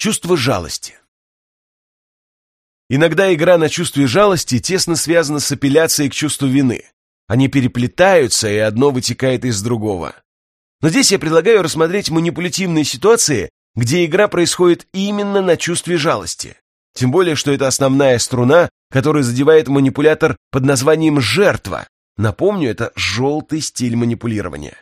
Чувство жалости. Иногда игра на чувстве жалости тесно связана с апелляцией к чувству вины. Они переплетаются, и одно вытекает из другого. Но здесь я предлагаю рассмотреть манипулятивные ситуации, где игра происходит именно на чувстве жалости. Тем более, что это основная струна, которую задевает манипулятор под названием «жертва». Напомню, это желтый стиль манипулирования.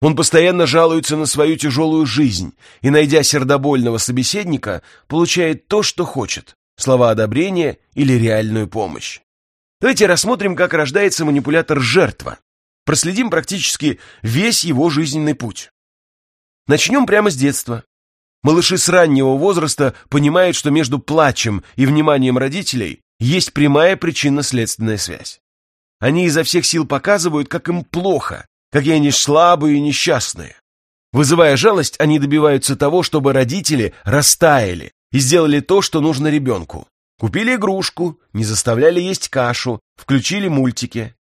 Он постоянно жалуется на свою тяжелую жизнь и, найдя сердобольного собеседника, получает то, что хочет – слова одобрения или реальную помощь. Давайте рассмотрим, как рождается манипулятор-жертва. Проследим практически весь его жизненный путь. Начнем прямо с детства. Малыши с раннего возраста понимают, что между плачем и вниманием родителей есть прямая причинно-следственная связь. Они изо всех сил показывают, как им плохо, какие они слабые и несчастные. Вызывая жалость, они добиваются того, чтобы родители растаяли и сделали то, что нужно ребенку. Купили игрушку, не заставляли есть кашу, включили мультики.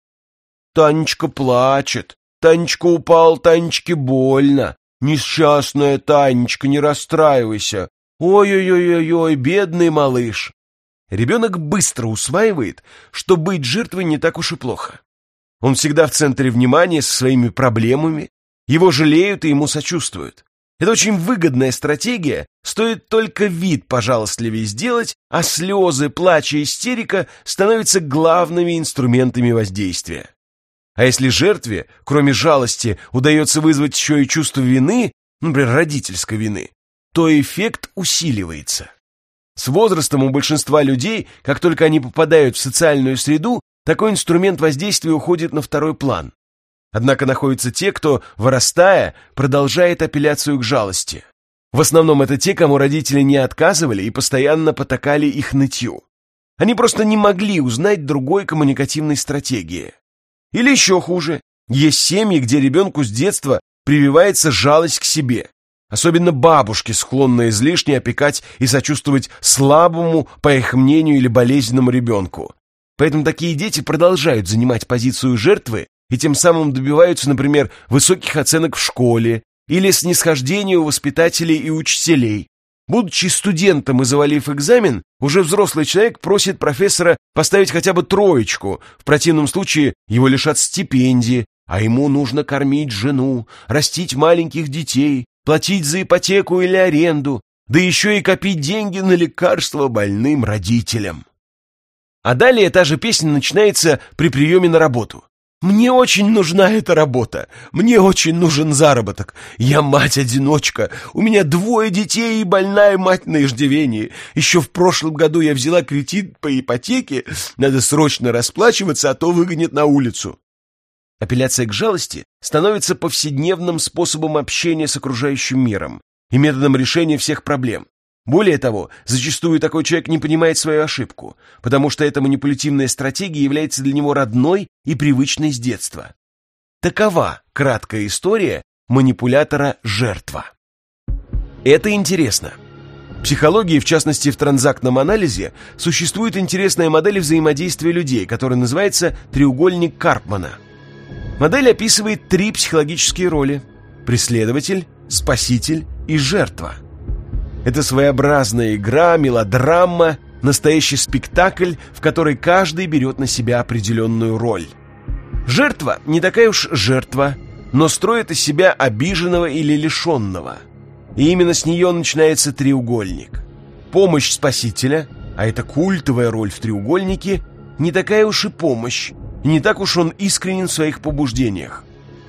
Танечка плачет, Танечка упал, Танечке больно. Несчастная Танечка, не расстраивайся. Ой-ой-ой-ой, бедный малыш. Ребенок быстро усваивает, что быть жертвой не так уж и плохо. Он всегда в центре внимания со своими проблемами, его жалеют и ему сочувствуют. Это очень выгодная стратегия, стоит только вид пожалостливее сделать, а слезы, плач и истерика становятся главными инструментами воздействия. А если жертве, кроме жалости, удается вызвать еще и чувство вины, например, родительской вины, то эффект усиливается. С возрастом у большинства людей, как только они попадают в социальную среду, такой инструмент воздействия уходит на второй план. Однако находятся те, кто, вырастая, продолжает апелляцию к жалости. В основном это те, кому родители не отказывали и постоянно потакали их нытью. Они просто не могли узнать другой коммуникативной стратегии. Или еще хуже, есть семьи, где ребенку с детства прививается жалость к себе. Особенно бабушки, склонные излишне опекать и сочувствовать слабому, по их мнению, или болезненному ребенку. Поэтому такие дети продолжают занимать позицию жертвы и тем самым добиваются, например, высоких оценок в школе или снисхождения у воспитателей и учителей. Будучи студентом и завалив экзамен, уже взрослый человек просит профессора поставить хотя бы троечку, в противном случае его лишат стипендии, а ему нужно кормить жену, растить маленьких детей, платить за ипотеку или аренду, да еще и копить деньги на лекарства больным родителям. А далее та же песня начинается при приеме на работу. «Мне очень нужна эта работа, мне очень нужен заработок. Я мать-одиночка, у меня двое детей и больная мать на иждивении. Еще в прошлом году я взяла кредит по ипотеке, надо срочно расплачиваться, а то выгонят на улицу». Апелляция к жалости становится повседневным способом общения с окружающим миром и методом решения всех проблем. Более того, зачастую такой человек не понимает свою ошибку, потому что эта манипулятивная стратегия является для него родной и привычной с детства. Такова краткая история манипулятора-жертва. Это интересно. В психологии, в частности в транзактном анализе, существует интересная модель взаимодействия людей, которая называется треугольник Карпмана. Модель описывает три психологические роли – преследователь, спаситель и жертва – это своеобразная игра, мелодрама, настоящий спектакль, в который каждый берет на себя определенную роль. Жертва не такая уж жертва, но строит из себя обиженного или лишенного. И именно с нее начинается треугольник. Помощь спасителя, а это культовая роль в треугольнике, не такая уж и помощь, не так уж он искренен в своих побуждениях.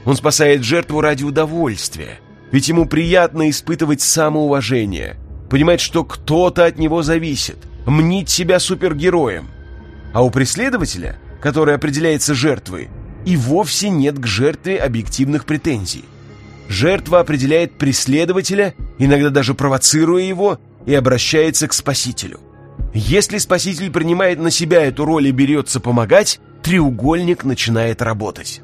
Он спасает жертву ради удовольствия – ведь ему приятно испытывать самоуважение, понимать, что кто-то от него зависит, мнить себя супергероем. А у преследователя, который определяется жертвой, и вовсе нет к жертве объективных претензий. Жертва определяет преследователя, иногда даже провоцируя его, и обращается к спасителю. Если спаситель принимает на себя эту роль и берется помогать, треугольник начинает работать.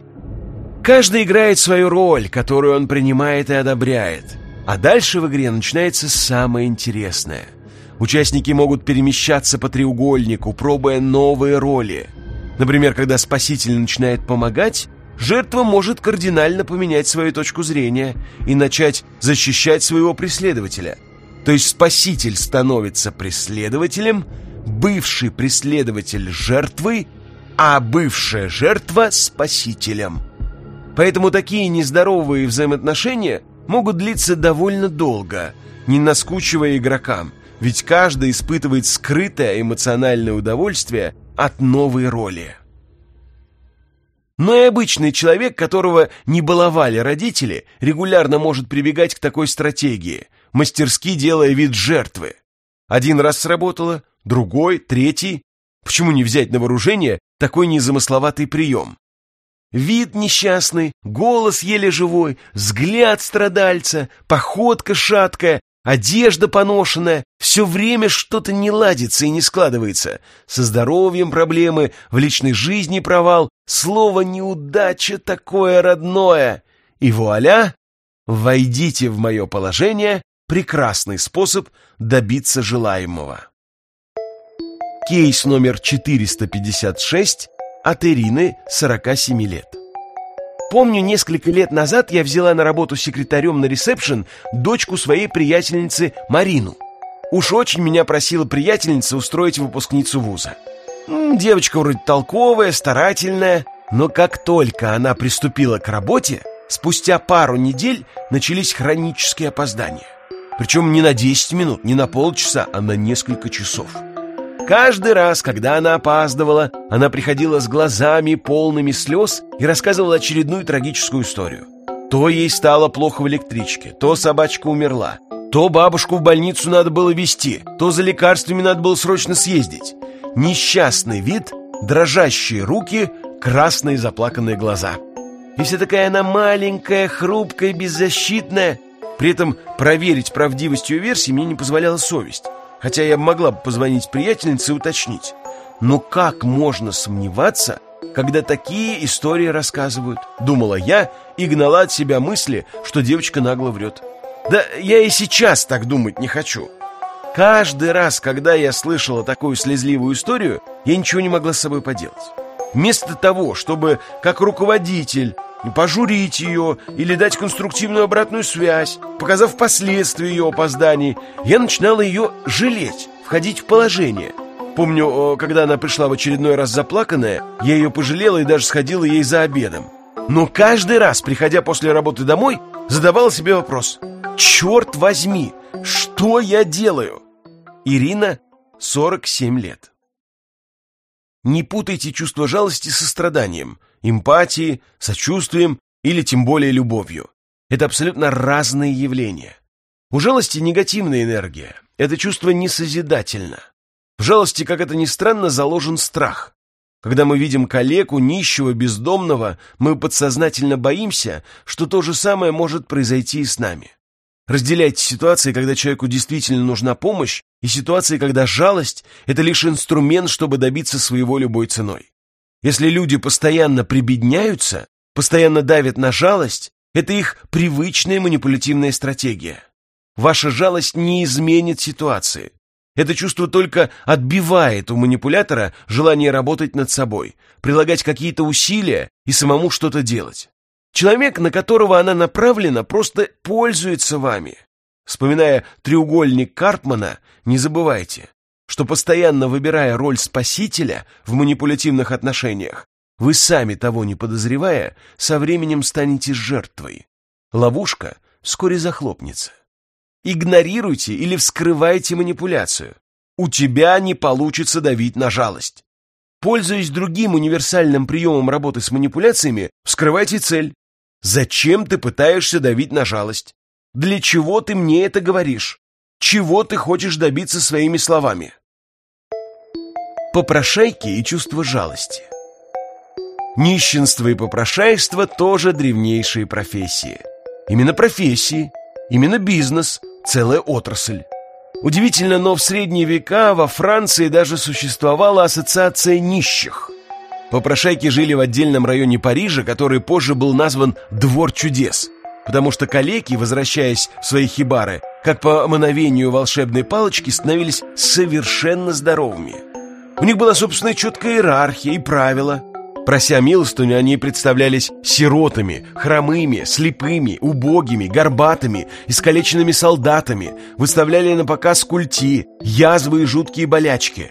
Каждый играет свою роль, которую он принимает и одобряет. А дальше в игре начинается самое интересное. Участники могут перемещаться по треугольнику, пробуя новые роли. Например, когда спаситель начинает помогать, жертва может кардинально поменять свою точку зрения и начать защищать своего преследователя. То есть спаситель становится преследователем, бывший преследователь жертвой, а бывшая жертва спасителем. Поэтому такие нездоровые взаимоотношения могут длиться довольно долго, не наскучивая игрокам, ведь каждый испытывает скрытое эмоциональное удовольствие от новой роли. Но и обычный человек, которого не баловали родители, регулярно может прибегать к такой стратегии, мастерски делая вид жертвы. Один раз сработало, другой, третий. Почему не взять на вооружение такой незамысловатый прием? Вид несчастный, голос еле живой, взгляд страдальца, походка шаткая, одежда поношенная, все время что-то не ладится и не складывается. Со здоровьем проблемы, в личной жизни провал, слово «неудача» такое родное. И вуаля, войдите в мое положение, прекрасный способ добиться желаемого. Кейс номер 456 от Ирины, 47 лет. Помню, несколько лет назад я взяла на работу секретарем на ресепшн дочку своей приятельницы Марину. Уж очень меня просила приятельница устроить выпускницу вуза. Девочка вроде толковая, старательная, но как только она приступила к работе, спустя пару недель начались хронические опоздания. Причем не на 10 минут, не на полчаса, а на несколько часов. Каждый раз, когда она опаздывала, она приходила с глазами, полными слез, и рассказывала очередную трагическую историю. То ей стало плохо в электричке, то собачка умерла, то бабушку в больницу надо было везти, то за лекарствами надо было срочно съездить. Несчастный вид, дрожащие руки, красные заплаканные глаза. И вся такая она маленькая, хрупкая, беззащитная. При этом проверить правдивость ее версии мне не позволяла совесть хотя я могла бы позвонить приятельнице и уточнить. Но как можно сомневаться, когда такие истории рассказывают? Думала я и гнала от себя мысли, что девочка нагло врет. Да я и сейчас так думать не хочу. Каждый раз, когда я слышала такую слезливую историю, я ничего не могла с собой поделать. Вместо того, чтобы, как руководитель, пожурить ее или дать конструктивную обратную связь, показав последствия ее опозданий, я начинала ее жалеть, входить в положение. Помню, когда она пришла в очередной раз заплаканная, я ее пожалела и даже сходила ей за обедом. Но каждый раз, приходя после работы домой, задавала себе вопрос «Черт возьми, что я делаю?» Ирина, 47 лет. Не путайте чувство жалости со страданием, эмпатией, сочувствием или тем более любовью. Это абсолютно разные явления. У жалости негативная энергия. Это чувство несозидательно. В жалости, как это ни странно, заложен страх. Когда мы видим калеку, нищего, бездомного, мы подсознательно боимся, что то же самое может произойти и с нами. Разделяйте ситуации, когда человеку действительно нужна помощь, и ситуации, когда жалость – это лишь инструмент, чтобы добиться своего любой ценой. Если люди постоянно прибедняются, постоянно давят на жалость, это их привычная манипулятивная стратегия. Ваша жалость не изменит ситуации. Это чувство только отбивает у манипулятора желание работать над собой, прилагать какие-то усилия и самому что-то делать. Человек, на которого она направлена, просто пользуется вами. Вспоминая треугольник Карпмана, не забывайте, что постоянно выбирая роль спасителя в манипулятивных отношениях, вы сами того не подозревая, со временем станете жертвой. Ловушка вскоре захлопнется. Игнорируйте или вскрывайте манипуляцию. У тебя не получится давить на жалость. Пользуясь другим универсальным приемом работы с манипуляциями, вскрывайте цель. Зачем ты пытаешься давить на жалость? Для чего ты мне это говоришь? Чего ты хочешь добиться своими словами? Попрошайки и чувство жалости. Нищенство и попрошайство тоже древнейшие профессии. Именно профессии, именно бизнес, целая отрасль. Удивительно, но в средние века во Франции даже существовала ассоциация нищих – Попрошайки жили в отдельном районе Парижа, который позже был назван «Двор чудес», потому что калеки, возвращаясь в свои хибары, как по мановению волшебной палочки, становились совершенно здоровыми. У них была собственная четкая иерархия и правила. Прося милостыню, они представлялись сиротами, хромыми, слепыми, убогими, горбатыми, искалеченными солдатами, выставляли на показ культи, язвы и жуткие болячки.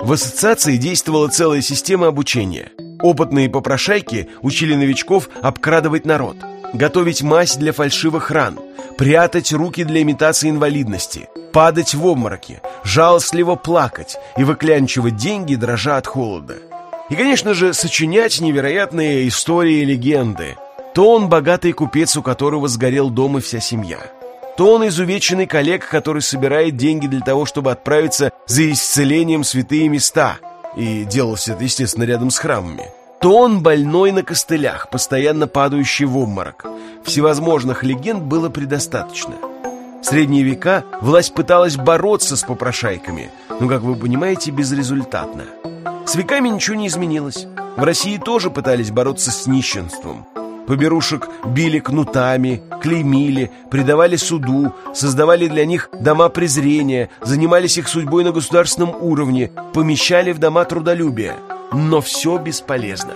В ассоциации действовала целая система обучения. Опытные попрошайки учили новичков обкрадывать народ, готовить мазь для фальшивых ран, прятать руки для имитации инвалидности, падать в обмороки, жалостливо плакать и выклянчивать деньги, дрожа от холода. И, конечно же, сочинять невероятные истории и легенды. То он богатый купец, у которого сгорел дом и вся семья. То он изувеченный коллег, который собирает деньги для того, чтобы отправиться за исцелением в святые места. И делался это, естественно, рядом с храмами. То он больной на костылях, постоянно падающий в обморок. Всевозможных легенд было предостаточно. В средние века власть пыталась бороться с попрошайками, но, как вы понимаете, безрезультатно. С веками ничего не изменилось. В России тоже пытались бороться с нищенством. Поберушек били кнутами, клеймили, предавали суду, создавали для них дома презрения, занимались их судьбой на государственном уровне, помещали в дома трудолюбия. Но все бесполезно.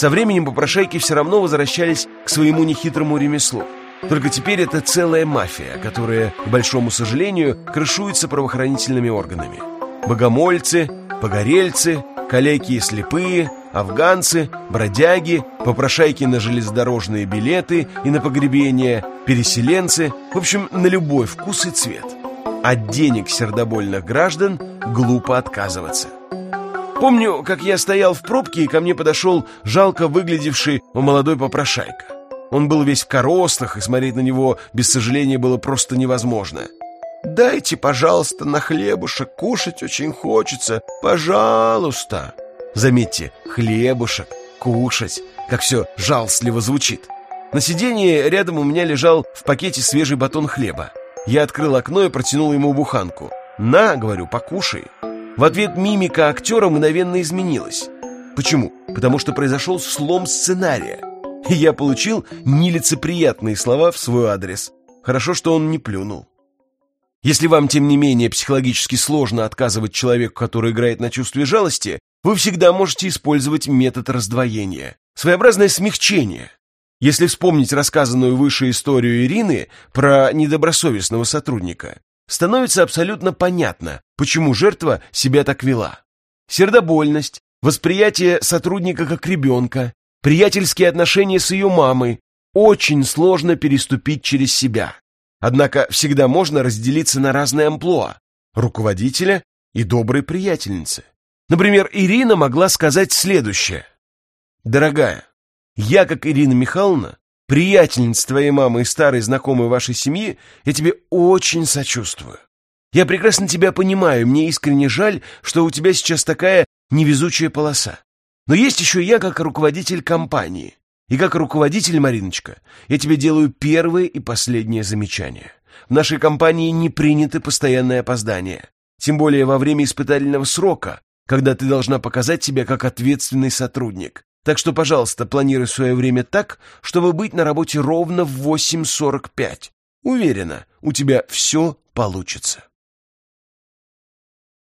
Со временем попрошайки все равно возвращались к своему нехитрому ремеслу. Только теперь это целая мафия, которая, к большому сожалению, крышуется правоохранительными органами. Богомольцы, погорельцы, калеки и слепые, афганцы, бродяги, попрошайки на железнодорожные билеты и на погребения, переселенцы, в общем, на любой вкус и цвет. От денег сердобольных граждан глупо отказываться. Помню, как я стоял в пробке, и ко мне подошел жалко выглядевший молодой попрошайка. Он был весь в коростах, и смотреть на него без сожаления было просто невозможно. «Дайте, пожалуйста, на хлебушек, кушать очень хочется, пожалуйста!» Заметьте, хлебушек, кушать, как все жалостливо звучит. На сиденье рядом у меня лежал в пакете свежий батон хлеба. Я открыл окно и протянул ему буханку. «На, — говорю, — покушай». В ответ мимика актера мгновенно изменилась. Почему? Потому что произошел слом сценария. И я получил нелицеприятные слова в свой адрес. Хорошо, что он не плюнул. Если вам, тем не менее, психологически сложно отказывать человеку, который играет на чувстве жалости, вы всегда можете использовать метод раздвоения. Своеобразное смягчение. Если вспомнить рассказанную выше историю Ирины про недобросовестного сотрудника, становится абсолютно понятно, почему жертва себя так вела. Сердобольность, восприятие сотрудника как ребенка, приятельские отношения с ее мамой очень сложно переступить через себя. Однако всегда можно разделиться на разные амплуа – руководителя и доброй приятельницы. Например, Ирина могла сказать следующее. «Дорогая, я, как Ирина Михайловна, приятельница твоей мамы и старой знакомой вашей семьи, я тебе очень сочувствую. Я прекрасно тебя понимаю, мне искренне жаль, что у тебя сейчас такая невезучая полоса. Но есть еще я, как руководитель компании. И как руководитель, Мариночка, я тебе делаю первое и последнее замечание. В нашей компании не приняты постоянные опоздания. Тем более во время испытательного срока, когда ты должна показать себя как ответственный сотрудник. Так что, пожалуйста, планируй свое время так, чтобы быть на работе ровно в 8.45. Уверена, у тебя все получится.